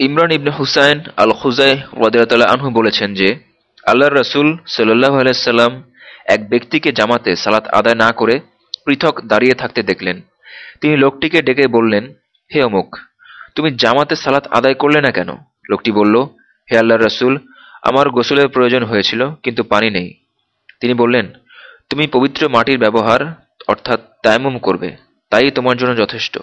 ইমরান ইবনে হুসাইন আল খুজাই রাদিয়াল্লাহু আনহু বলেছেন যে, আল্লাহর রসুল সাল্লাহ আলাইসাল্লাম এক ব্যক্তিকে জামাতে সালাত আদায় না করে পৃথক দাঁড়িয়ে থাকতে দেখলেন। তিনি লোকটিকে ডেকে বললেন, হে অমুক, তুমি জামাতে সালাত আদায় করলে না কেন? লোকটি বলল, হে আল্লাহর রসুল, আমার গোসলের প্রয়োজন হয়েছিল, কিন্তু পানি নেই। তিনি বললেন, তুমি পবিত্র মাটির ব্যবহার অর্থাৎ তায়াম্মুম করবে, তাই তোমার জন্য যথেষ্ট।